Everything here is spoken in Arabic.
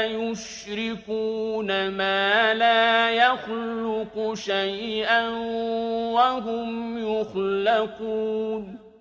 أَيُشْرِكُونَ مَا لَا يَخْلُقُ شَيْئًا وَهُمْ يُخْلَقُونَ